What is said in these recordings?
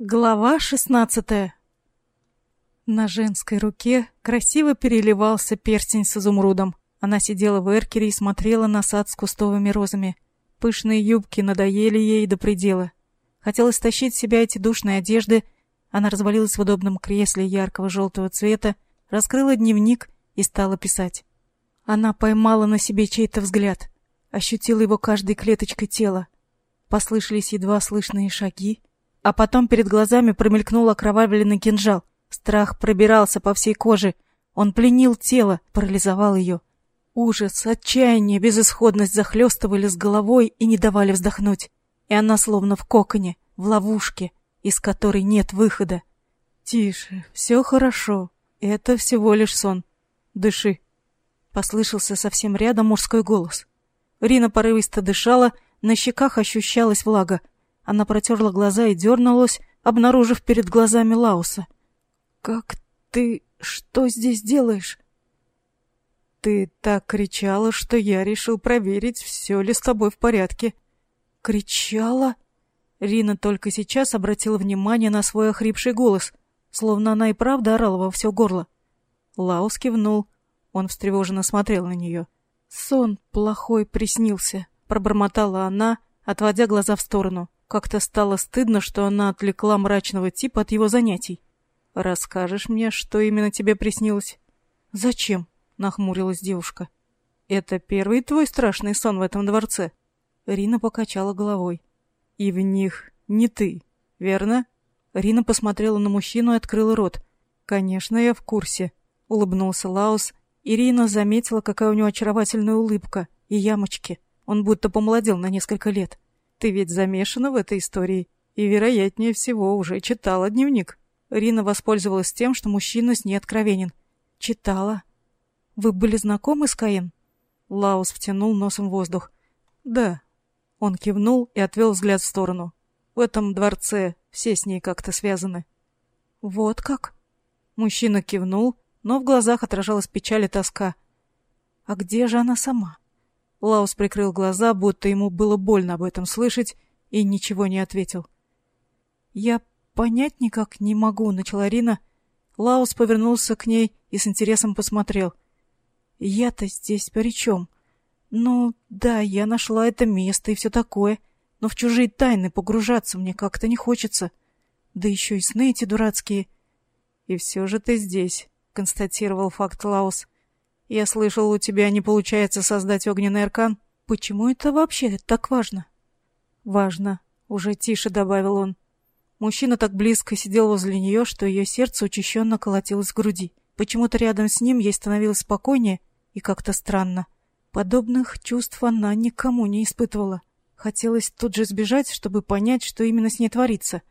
Глава шестнадцатая На женской руке красиво переливался перстень с изумрудом. Она сидела в эркере и смотрела на сад с кустовыми розами. Пышные юбки надоели ей до предела. Хотелось тащить с себя эти душные одежды. Она развалилась в удобном кресле яркого желтого цвета, раскрыла дневник и стала писать. Она поймала на себе чей-то взгляд, ощутила его каждой клеточкой тела. Послышались едва слышные шаги, а потом перед глазами промелькнул окровавленный кинжал. Страх пробирался по всей коже. Он пленил тело, парализовал ее. Ужас, отчаяние, безысходность захлестывали с головой и не давали вздохнуть. И она словно в коконе, в ловушке, из которой нет выхода. «Тише, все хорошо. Это всего лишь сон. Дыши». Послышался совсем рядом мужской голос. Рина порывисто дышала, на щеках ощущалась влага. Она протерла глаза и дернулась, обнаружив перед глазами Лауса. «Как ты... что здесь делаешь?» «Ты так кричала, что я решил проверить, все ли с тобой в порядке». «Кричала?» Рина только сейчас обратила внимание на свой охрипший голос, словно она и правда орала во все горло. Лаус кивнул. Он встревоженно смотрел на нее. «Сон плохой приснился», — пробормотала она, отводя глаза в сторону. Как-то стало стыдно, что она отвлекла мрачного типа от его занятий. «Расскажешь мне, что именно тебе приснилось?» «Зачем?» — нахмурилась девушка. «Это первый твой страшный сон в этом дворце?» Рина покачала головой. «И в них не ты, верно?» Рина посмотрела на мужчину и открыла рот. «Конечно, я в курсе», — улыбнулся Лаус. Ирина заметила, какая у него очаровательная улыбка и ямочки. Он будто помолодел на несколько лет. Ты ведь замешана в этой истории и, вероятнее всего, уже читала дневник. Рина воспользовалась тем, что мужчина с ней откровенен. Читала. Вы были знакомы с Каин? Лаус втянул носом воздух. Да. Он кивнул и отвел взгляд в сторону. В этом дворце все с ней как-то связаны. Вот как? Мужчина кивнул, но в глазах отражалась печаль и тоска. А где же она сама? Лаус прикрыл глаза, будто ему было больно об этом слышать, и ничего не ответил. «Я понять никак не могу», — начала Рина. Лаус повернулся к ней и с интересом посмотрел. «Я-то здесь при чем? Ну, да, я нашла это место и все такое, но в чужие тайны погружаться мне как-то не хочется. Да еще и сны эти дурацкие». «И все же ты здесь», — констатировал факт Лаус. Я слышал, у тебя не получается создать огненный аркан. Почему это вообще так важно? Важно, уже тише добавил он. Мужчина так близко сидел возле нее, что ее сердце учащенно колотилось в груди. Почему-то рядом с ним ей становилось спокойнее и как-то странно. Подобных чувств она никому не испытывала. Хотелось тут же сбежать, чтобы понять, что именно с ней творится.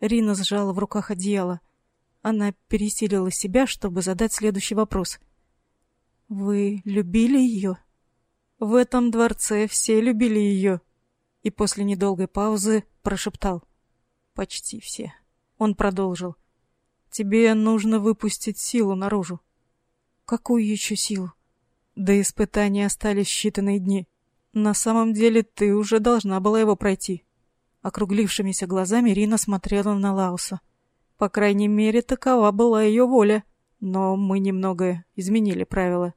Рина сжала в руках одеяло. Она пересилила себя, чтобы задать следующий вопрос — вы любили ее? В этом дворце все любили ее. И после недолгой паузы прошептал. Почти все. Он продолжил. Тебе нужно выпустить силу наружу. Какую еще силу? До испытания остались считанные дни. На самом деле ты уже должна была его пройти. Округлившимися глазами Рина смотрела на Лауса. По крайней мере, такова была ее воля. Но мы немного изменили правила.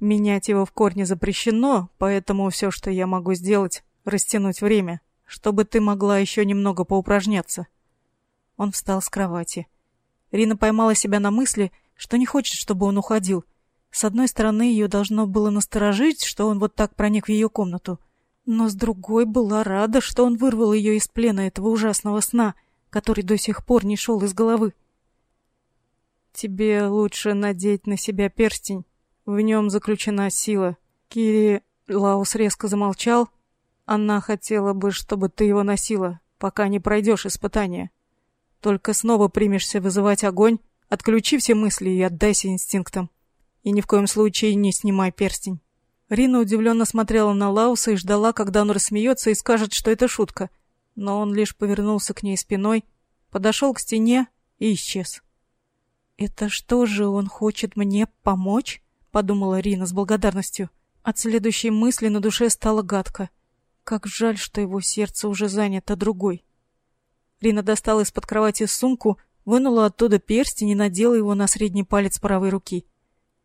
Менять его в корне запрещено, поэтому все, что я могу сделать, растянуть время, чтобы ты могла еще немного поупражняться. Он встал с кровати. Рина поймала себя на мысли, что не хочет, чтобы он уходил. С одной стороны, ее должно было насторожить, что он вот так проник в ее комнату, но с другой была рада, что он вырвал ее из плена этого ужасного сна, который до сих пор не шел из головы. Тебе лучше надеть на себя перстень, в нем заключена сила. Кири... Лаус резко замолчал. Она хотела бы, чтобы ты его носила, пока не пройдешь испытание. Только снова примешься вызывать огонь, отключи все мысли и отдайся инстинктам. И ни в коем случае не снимай перстень. Рина удивленно смотрела на Лауса и ждала, когда он рассмеется и скажет, что это шутка. Но он лишь повернулся к ней спиной, подошел к стене и исчез. «Это что же, он хочет мне помочь?» — подумала Рина с благодарностью. От следующей мысли на душе стало гадко. Как жаль, что его сердце уже занято другой. Рина достала из-под кровати сумку, вынула оттуда перстень и надела его на средний палец правой руки.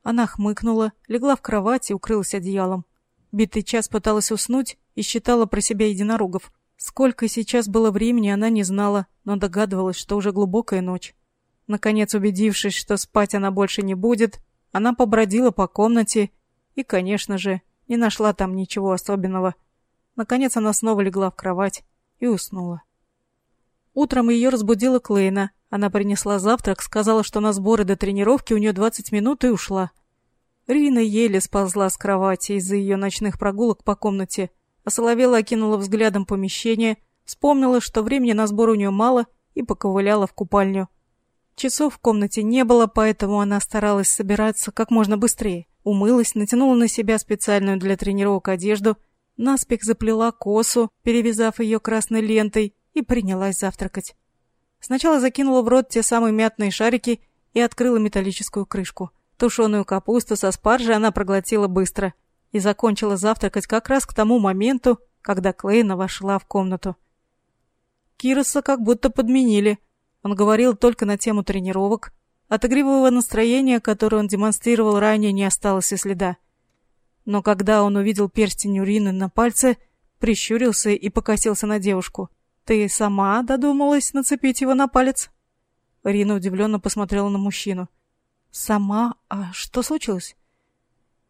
Она хмыкнула, легла в кровать и укрылась одеялом. Битый час пыталась уснуть и считала про себя единорогов. Сколько сейчас было времени, она не знала, но догадывалась, что уже глубокая ночь. Наконец, убедившись, что спать она больше не будет, она побродила по комнате и, конечно же, не нашла там ничего особенного. Наконец она снова легла в кровать и уснула. Утром ее разбудила Клейна. Она принесла завтрак, сказала, что на сборы до тренировки у нее 20 минут и ушла. Рина еле сползла с кровати из-за ее ночных прогулок по комнате. А Соловела окинула взглядом помещение, вспомнила, что времени на сбор у нее мало, и поковыляла в купальню. Часов в комнате не было, поэтому она старалась собираться как можно быстрее. Умылась, натянула на себя специальную для тренировок одежду, наспех заплела косу, перевязав ее красной лентой, и принялась завтракать. Сначала закинула в рот те самые мятные шарики и открыла металлическую крышку. Тушеную капусту со спаржей она проглотила быстро и закончила завтракать как раз к тому моменту, когда Клейна вошла в комнату. Кироса как будто подменили. Он говорил только на тему тренировок. От игривого настроения, которое он демонстрировал ранее, не осталось и следа. Но когда он увидел перстень урины на пальце, прищурился и покосился на девушку — «Ты сама додумалась нацепить его на палец?» Рина удивленно посмотрела на мужчину. «Сама? А что случилось?»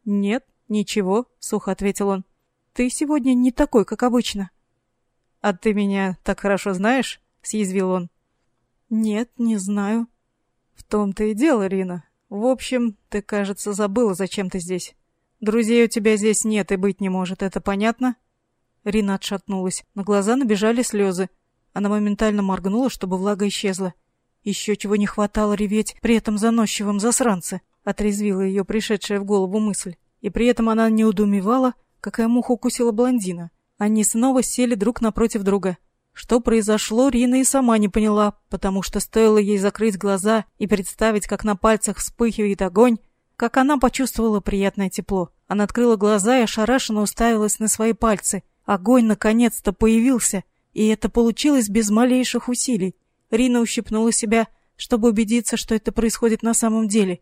«Нет, ничего», — сухо ответил он. «Ты сегодня не такой, как обычно». «А ты меня так хорошо знаешь?» — съязвил он. «Нет, не знаю». «В том-то и дело, Рина. В общем, ты, кажется, забыла, зачем ты здесь. Друзей у тебя здесь нет и быть не может, это понятно?» Рина отшатнулась. На глаза набежали слезы. Она моментально моргнула, чтобы влага исчезла. Еще чего не хватало реветь при этом заносчивом засранце. Отрезвила ее пришедшая в голову мысль. И при этом она не удумевала, какая муха укусила блондина. Они снова сели друг напротив друга. Что произошло, Рина и сама не поняла, потому что стоило ей закрыть глаза и представить, как на пальцах вспыхивает огонь, как она почувствовала приятное тепло. Она открыла глаза и ошарашенно уставилась на свои пальцы — Огонь наконец-то появился, и это получилось без малейших усилий. Рина ущипнула себя, чтобы убедиться, что это происходит на самом деле.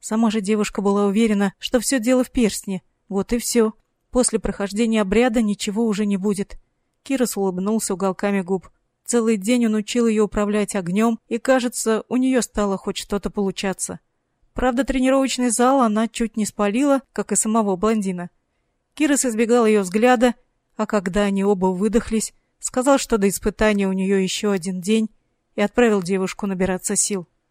Сама же девушка была уверена, что все дело в перстне. Вот и все. После прохождения обряда ничего уже не будет. Кирос улыбнулся уголками губ. Целый день он учил ее управлять огнем, и, кажется, у нее стало хоть что-то получаться. Правда, тренировочный зал она чуть не спалила, как и самого блондина. Кирос избегал ее взгляда а когда они оба выдохлись, сказал, что до испытания у нее еще один день, и отправил девушку набираться сил.